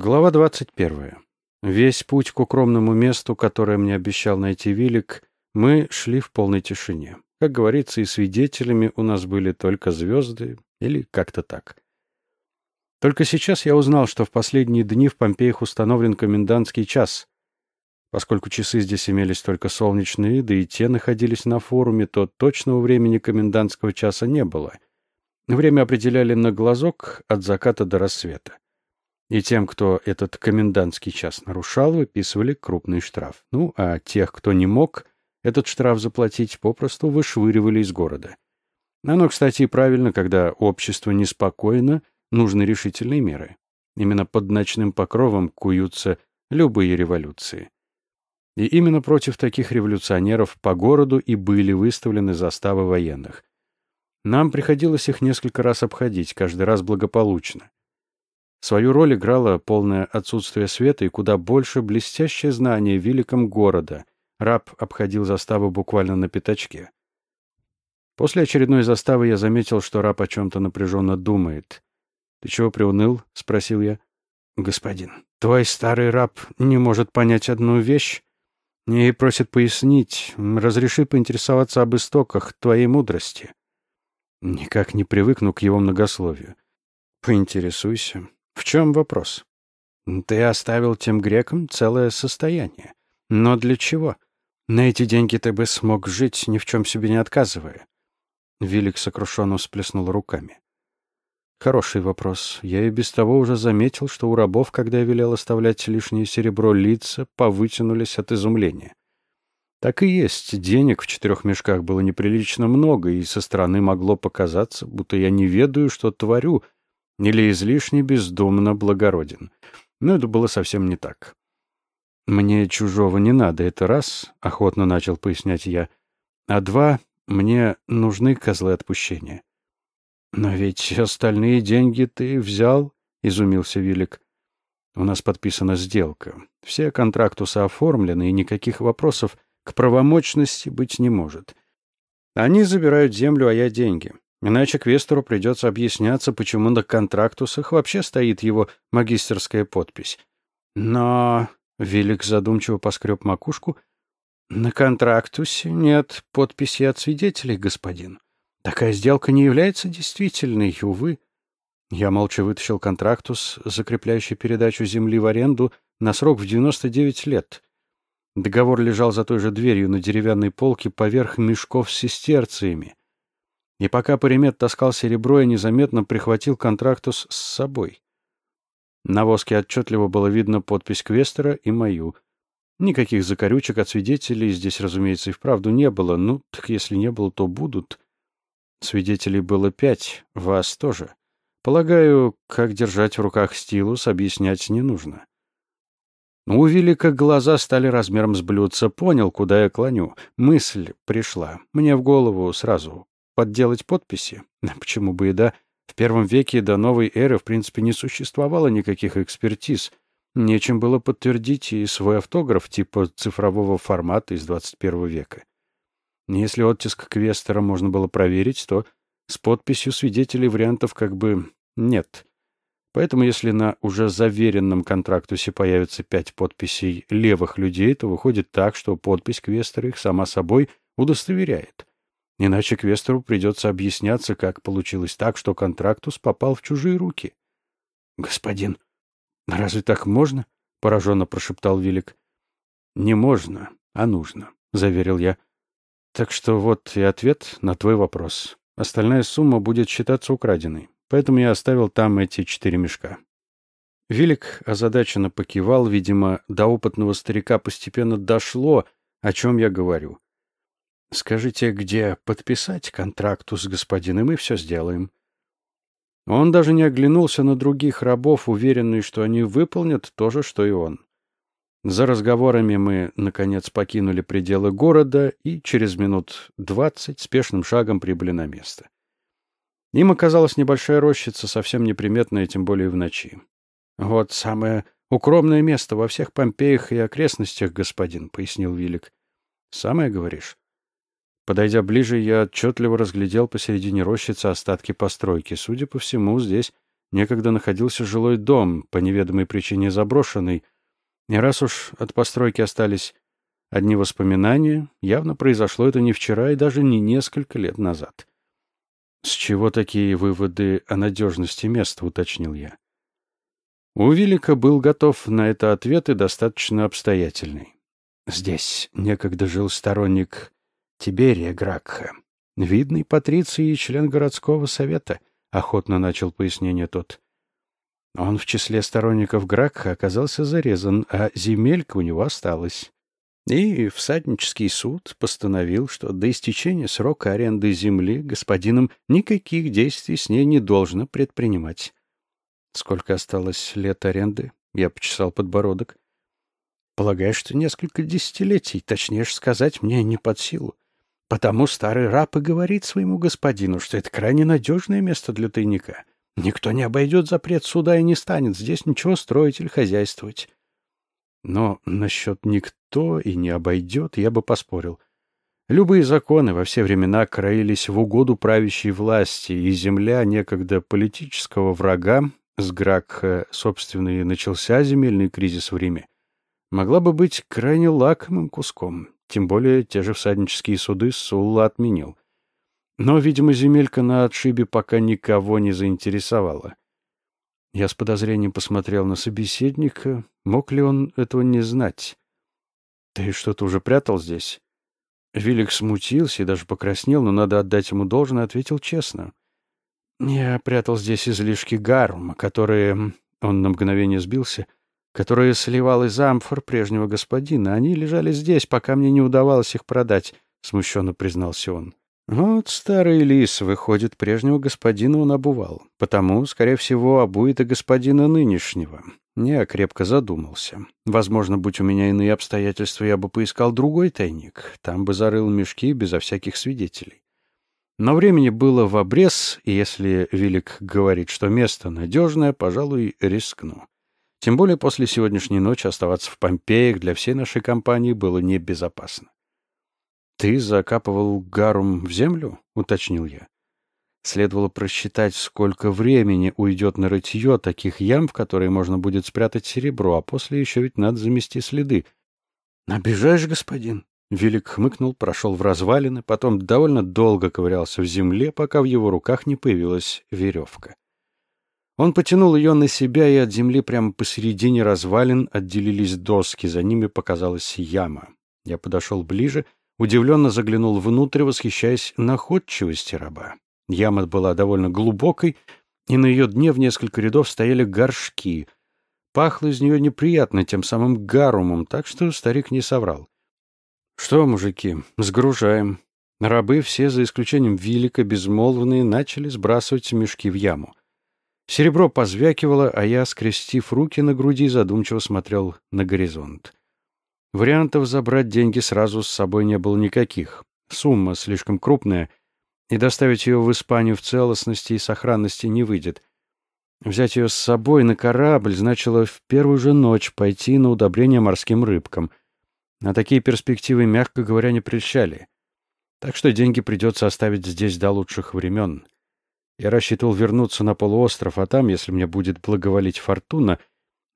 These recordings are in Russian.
Глава 21. Весь путь к укромному месту, которое мне обещал найти Вилик, мы шли в полной тишине. Как говорится, и свидетелями у нас были только звезды, или как-то так. Только сейчас я узнал, что в последние дни в Помпеях установлен комендантский час. Поскольку часы здесь имелись только солнечные, да и те находились на форуме, то точного времени комендантского часа не было. Время определяли на глазок от заката до рассвета. И тем, кто этот комендантский час нарушал, выписывали крупный штраф. Ну, а тех, кто не мог этот штраф заплатить, попросту вышвыривали из города. Оно, кстати, и правильно, когда общество неспокойно, нужны решительные меры. Именно под ночным покровом куются любые революции. И именно против таких революционеров по городу и были выставлены заставы военных. Нам приходилось их несколько раз обходить, каждый раз благополучно. Свою роль играло полное отсутствие света и куда больше блестящее знание великом города. Раб обходил заставу буквально на пятачке. После очередной заставы я заметил, что раб о чем-то напряженно думает. «Ты чего приуныл?» — спросил я. «Господин, твой старый раб не может понять одну вещь и просит пояснить. Разреши поинтересоваться об истоках твоей мудрости». Никак не привыкну к его многословию. «Поинтересуйся. В чем вопрос? Ты оставил тем грекам целое состояние. Но для чего? На эти деньги ты бы смог жить, ни в чем себе не отказывая. Велик сокрушенно всплеснул руками. Хороший вопрос. Я и без того уже заметил, что у рабов, когда я велел оставлять лишнее серебро, лица повытянулись от изумления. Так и есть, денег в четырех мешках было неприлично много, и со стороны могло показаться, будто я не ведаю, что творю — или излишне бездумно благороден. Но это было совсем не так. «Мне чужого не надо, это раз», — охотно начал пояснять я. «А два, мне нужны козлы отпущения». «Но ведь остальные деньги ты взял», — изумился Вилик. «У нас подписана сделка. Все контрактусы оформлены, и никаких вопросов к правомочности быть не может. Они забирают землю, а я деньги. Иначе Квестеру придется объясняться, почему на контрактусах вообще стоит его магистерская подпись. Но... Велик задумчиво поскреб макушку. На контрактусе нет подписи от свидетелей, господин. Такая сделка не является действительной, увы. Я молча вытащил контрактус, закрепляющий передачу земли в аренду на срок в 99 лет. Договор лежал за той же дверью на деревянной полке поверх мешков с сестерциями. И пока Паримет таскал серебро, я незаметно прихватил контрактус с собой. На воске отчетливо было видно подпись Квестера и мою. Никаких закорючек от свидетелей здесь, разумеется, и вправду не было. Ну, так если не было, то будут. Свидетелей было пять, вас тоже. Полагаю, как держать в руках стилус, объяснять не нужно. У Велика глаза стали размером с блюдца, понял, куда я клоню. Мысль пришла. Мне в голову сразу подделать подписи? Почему бы и да? В первом веке до новой эры в принципе не существовало никаких экспертиз. Нечем было подтвердить и свой автограф типа цифрового формата из 21 века. Если оттиск Квестера можно было проверить, то с подписью свидетелей вариантов как бы нет. Поэтому если на уже заверенном контрактусе появится пять подписей левых людей, то выходит так, что подпись Квестера их сама собой удостоверяет. Иначе Квестеру придется объясняться, как получилось так, что контрактус попал в чужие руки. — Господин, разве так можно? — пораженно прошептал Вилик. — Не можно, а нужно, — заверил я. — Так что вот и ответ на твой вопрос. Остальная сумма будет считаться украденной, поэтому я оставил там эти четыре мешка. Вилик озадаченно покивал, видимо, до опытного старика постепенно дошло, о чем я говорю. Скажите, где подписать контракту с господином, и все сделаем. Он даже не оглянулся на других рабов, уверенный, что они выполнят то же, что и он. За разговорами мы, наконец, покинули пределы города и через минут двадцать спешным шагом прибыли на место. Им оказалась небольшая рощица, совсем неприметная, тем более в ночи. «Вот самое укромное место во всех Помпеях и окрестностях, господин», — пояснил Вилик. «Самое, говоришь?» Подойдя ближе, я отчетливо разглядел посередине рощицы остатки постройки. Судя по всему, здесь некогда находился жилой дом, по неведомой причине заброшенный, и раз уж от постройки остались одни воспоминания, явно произошло это не вчера и даже не несколько лет назад. «С чего такие выводы о надежности места?» — уточнил я. У Вилика был готов на это ответ и достаточно обстоятельный. Здесь некогда жил сторонник Тиберия Гракха, видный патриций и член городского совета, — охотно начал пояснение тот. Он в числе сторонников Гракха оказался зарезан, а земелька у него осталась. И всаднический суд постановил, что до истечения срока аренды земли господином никаких действий с ней не должно предпринимать. Сколько осталось лет аренды? Я почесал подбородок. Полагаю, что несколько десятилетий, точнее сказать, мне не под силу. Потому старый раб и говорит своему господину, что это крайне надежное место для тайника. Никто не обойдет запрет суда и не станет здесь ничего строить или хозяйствовать. Но насчет никто и не обойдет я бы поспорил. Любые законы во все времена краились в угоду правящей власти, и земля некогда политического врага, с Гракха, собственно, и начался земельный кризис в Риме, могла бы быть крайне лакомым куском, тем более те же всаднические суды Сулла отменил. Но, видимо, земелька на отшибе пока никого не заинтересовала. Я с подозрением посмотрел на собеседника. Мог ли он этого не знать? «Ты что-то уже прятал здесь?» Вилик смутился и даже покраснел, но надо отдать ему должное, ответил честно. «Я прятал здесь излишки гарума, которые...» Он на мгновение сбился. «Которые сливал из амфор прежнего господина. Они лежали здесь, пока мне не удавалось их продать», — смущенно признался он. Вот старый лис, выходит, прежнего господина он обувал. Потому, скорее всего, обует и господина нынешнего. Я крепко задумался. Возможно, будь у меня иные обстоятельства, я бы поискал другой тайник. Там бы зарыл мешки безо всяких свидетелей. Но времени было в обрез, и если Велик говорит, что место надежное, пожалуй, рискну. Тем более после сегодняшней ночи оставаться в Помпеях для всей нашей компании было небезопасно. «Ты закапывал гарум в землю?» — уточнил я. Следовало просчитать, сколько времени уйдет на рытье таких ям, в которые можно будет спрятать серебро, а после еще ведь надо замести следы. «Обижаешь, господин?» Велик хмыкнул, прошел в развалины, потом довольно долго ковырялся в земле, пока в его руках не появилась веревка. Он потянул ее на себя, и от земли прямо посередине развалин отделились доски, за ними показалась яма. Я подошел ближе — Удивленно заглянул внутрь, восхищаясь находчивостью раба. Яма была довольно глубокой, и на ее дне в несколько рядов стояли горшки. Пахло из нее неприятно тем самым гарумом, так что старик не соврал. «Что, мужики, сгружаем». Рабы все, за исключением Вилика, безмолвные, начали сбрасывать мешки в яму. Серебро позвякивало, а я, скрестив руки на груди, задумчиво смотрел на горизонт. Вариантов забрать деньги сразу с собой не было никаких. Сумма слишком крупная, и доставить ее в Испанию в целостности и сохранности не выйдет. Взять ее с собой на корабль значило в первую же ночь пойти на удобрение морским рыбкам. А такие перспективы, мягко говоря, не прельщали. Так что деньги придется оставить здесь до лучших времен. Я рассчитывал вернуться на полуостров, а там, если мне будет благоволить фортуна,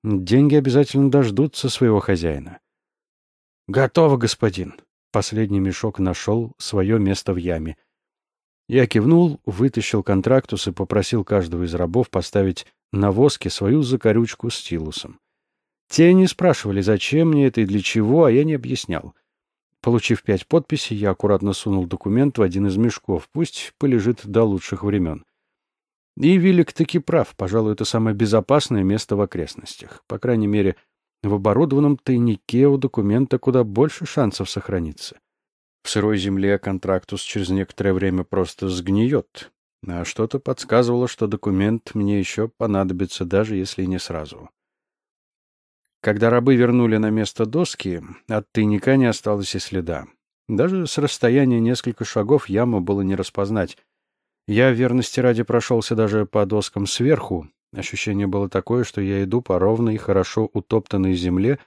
деньги обязательно дождутся своего хозяина. «Готово, господин!» Последний мешок нашел свое место в яме. Я кивнул, вытащил контрактус и попросил каждого из рабов поставить на воске свою закорючку с стилусом. Те не спрашивали, зачем мне это и для чего, а я не объяснял. Получив пять подписей, я аккуратно сунул документ в один из мешков, пусть полежит до лучших времен. И Вилик таки прав, пожалуй, это самое безопасное место в окрестностях. По крайней мере, в оборудованном тайнике у документа куда больше шансов сохраниться. В сырой земле контрактус через некоторое время просто сгниет, а что-то подсказывало, что документ мне еще понадобится, даже если не сразу. Когда рабы вернули на место доски, от тайника не осталось и следа. Даже с расстояния несколько шагов яму было не распознать. Я верности ради прошелся даже по доскам сверху, Ощущение было такое, что я иду по ровной и хорошо утоптанной земле,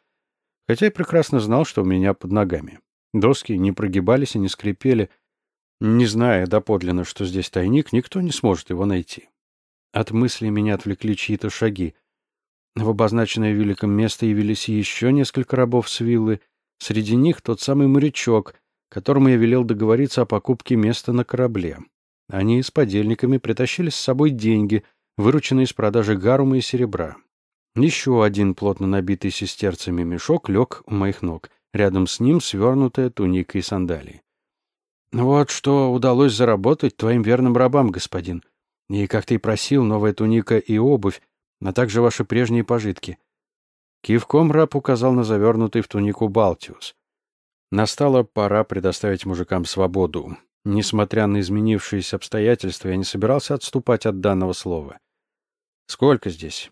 хотя и прекрасно знал, что у меня под ногами. Доски не прогибались и не скрипели. Не зная доподлинно, что здесь тайник, никто не сможет его найти. От мысли меня отвлекли чьи-то шаги. В обозначенное великом место явились еще несколько рабов с виллы. Среди них тот самый морячок, которому я велел договориться о покупке места на корабле. Они с подельниками притащили с собой деньги, вырученные из продажи гарума и серебра. Еще один плотно набитый сестерцами мешок лег у моих ног. Рядом с ним свернутая туника и сандалии. «Вот что удалось заработать твоим верным рабам, господин. И, как ты и просил, новая туника и обувь, а также ваши прежние пожитки». Кивком раб указал на завернутый в тунику Балтиус. Настала пора предоставить мужикам свободу. Несмотря на изменившиеся обстоятельства, я не собирался отступать от данного слова. «Сколько здесь?»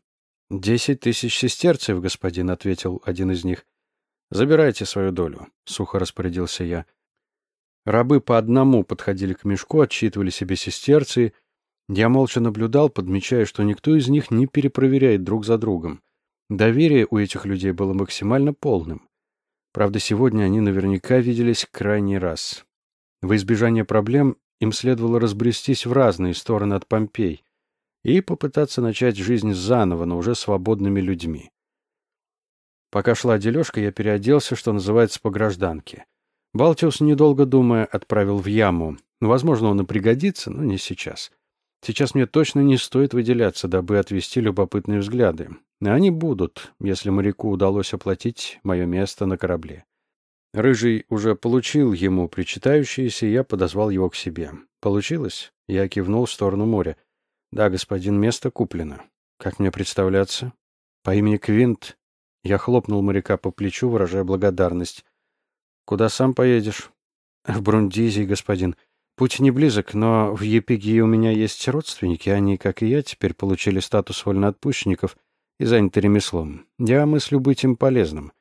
«Десять тысяч сестерцев, господин», — ответил один из них. «Забирайте свою долю», — сухо распорядился я. Рабы по одному подходили к мешку, отчитывали себе сестерцы. Я молча наблюдал, подмечая, что никто из них не перепроверяет друг за другом. Доверие у этих людей было максимально полным. Правда, сегодня они наверняка виделись крайний раз. В избежание проблем им следовало разбрестись в разные стороны от Помпей и попытаться начать жизнь заново, но уже свободными людьми. Пока шла дележка, я переоделся, что называется, по гражданке. Балтиус, недолго думая, отправил в яму. Возможно, он и пригодится, но не сейчас. Сейчас мне точно не стоит выделяться, дабы отвести любопытные взгляды. Они будут, если моряку удалось оплатить мое место на корабле. Рыжий уже получил ему причитающееся, и я подозвал его к себе. Получилось? Я кивнул в сторону моря. Да, господин, место куплено. Как мне представляться? По имени Квинт. Я хлопнул моряка по плечу, выражая благодарность. Куда сам поедешь? В Брундизий, господин. Путь не близок, но в Епигии у меня есть родственники. Они, как и я, теперь получили статус вольноотпущенников и заняты ремеслом. Я мыслю быть им полезным.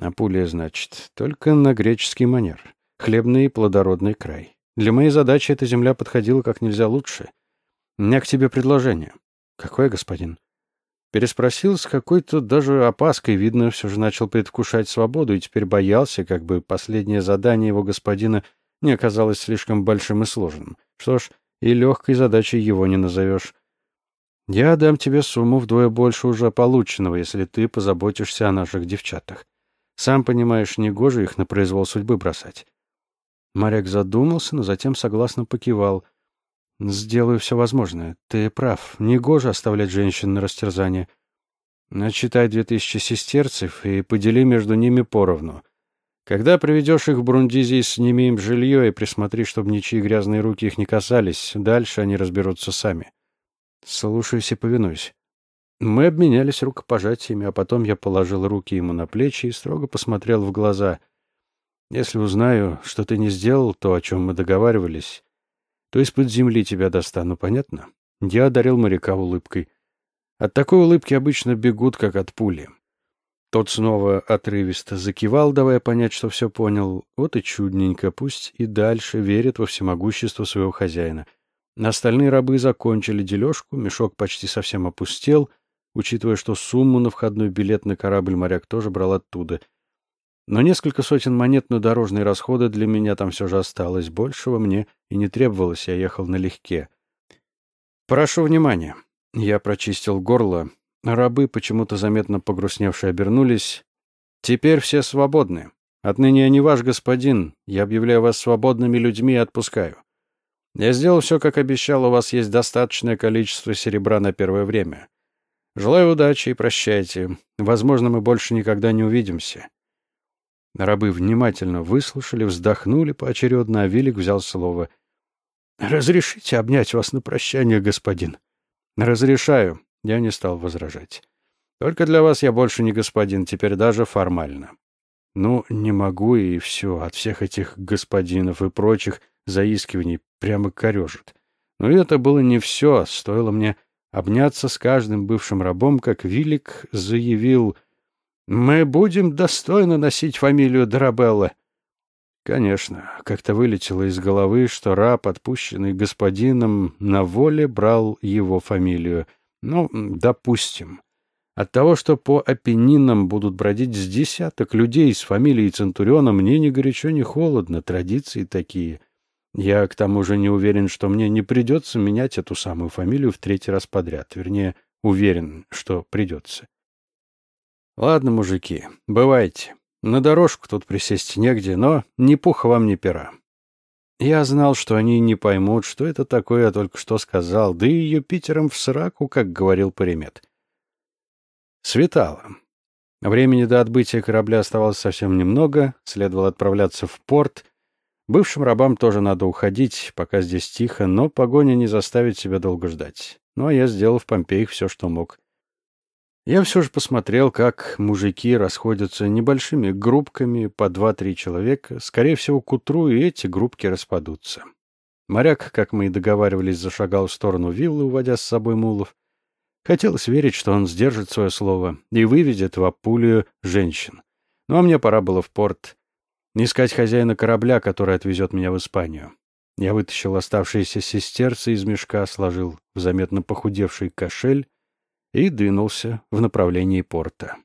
Апулия, значит, только на греческий манер. Хлебный и плодородный край. Для моей задачи эта земля подходила как нельзя лучше. У меня к тебе предложение. Какое, господин? Переспросил с какой-то даже опаской, видно, все же начал предвкушать свободу и теперь боялся, как бы последнее задание его господина не оказалось слишком большим и сложным. Что ж, и легкой задачей его не назовешь. Я дам тебе сумму вдвое больше уже полученного, если ты позаботишься о наших девчатах. Сам понимаешь, негоже их на произвол судьбы бросать. Моряк задумался, но затем согласно покивал — Сделаю все возможное. Ты прав. Негоже оставлять женщин на растерзание. Начитай две тысячи сестерцев и подели между ними поровну. Когда приведешь их в Брундизий, сними им жилье и присмотри, чтобы ничьи грязные руки их не касались. Дальше они разберутся сами. Слушаюсь и повинуюсь. Мы обменялись рукопожатиями, а потом я положил руки ему на плечи и строго посмотрел в глаза. Если узнаю, что ты не сделал то, о чем мы договаривались, то из-под земли тебя достану, понятно? Я одарил моряка улыбкой. От такой улыбки обычно бегут, как от пули. Тот снова отрывисто закивал, давая понять, что все понял. Вот и чудненько, пусть и дальше верит во всемогущество своего хозяина. Остальные рабы закончили дележку, мешок почти совсем опустел, учитывая, что сумму на входной билет на корабль моряк тоже брал оттуда — но несколько сотен монет на дорожные расходы для меня там все же осталось. Большего мне и не требовалось, я ехал налегке. «Прошу внимания». Я прочистил горло. Рабы, почему-то заметно погрустневшие, обернулись. «Теперь все свободны. Отныне я не ваш господин. Я объявляю вас свободными людьми и отпускаю. Я сделал все, как обещал, у вас есть достаточное количество серебра на первое время. Желаю удачи и прощайте. Возможно, мы больше никогда не увидимся. Рабы внимательно выслушали, вздохнули поочередно, а Велик взял слово. «Разрешите обнять вас на прощание, господин?» «Разрешаю». Я не стал возражать. «Только для вас я больше не господин, теперь даже формально». «Ну, не могу, и все. От всех этих господинов и прочих заискиваний прямо корежит. Но это было не все. Стоило мне обняться с каждым бывшим рабом, как Вилик заявил мы будем достойно носить фамилию Драбелла. Конечно, как-то вылетело из головы, что раб, отпущенный господином, на воле брал его фамилию. Ну, допустим. От того, что по Апеннинам будут бродить с десяток людей с фамилией Центуриона, мне ни горячо, ни холодно, традиции такие. Я, к тому же, не уверен, что мне не придется менять эту самую фамилию в третий раз подряд. Вернее, уверен, что придется. Ладно, мужики, бывайте. На дорожку тут присесть негде, но ни пуха вам, ни пера. Я знал, что они не поймут, что это такое я только что сказал, да и Юпитером в сраку, как говорил Паримет. Светало. Времени до отбытия корабля оставалось совсем немного, следовало отправляться в порт. Бывшим рабам тоже надо уходить, пока здесь тихо, но погоня не заставит себя долго ждать. Ну, а я сделал в Помпеях все, что мог. Я все же посмотрел, как мужики расходятся небольшими группками по два-три человека. Скорее всего, к утру и эти группки распадутся. Моряк, как мы и договаривались, зашагал в сторону виллы, уводя с собой мулов. Хотелось верить, что он сдержит свое слово и выведет в Апулию женщин. Ну а мне пора было в порт. Искать хозяина корабля, который отвезет меня в Испанию. Я вытащил оставшиеся сестерцы из мешка, сложил в заметно похудевший кошель и двинулся в направлении порта.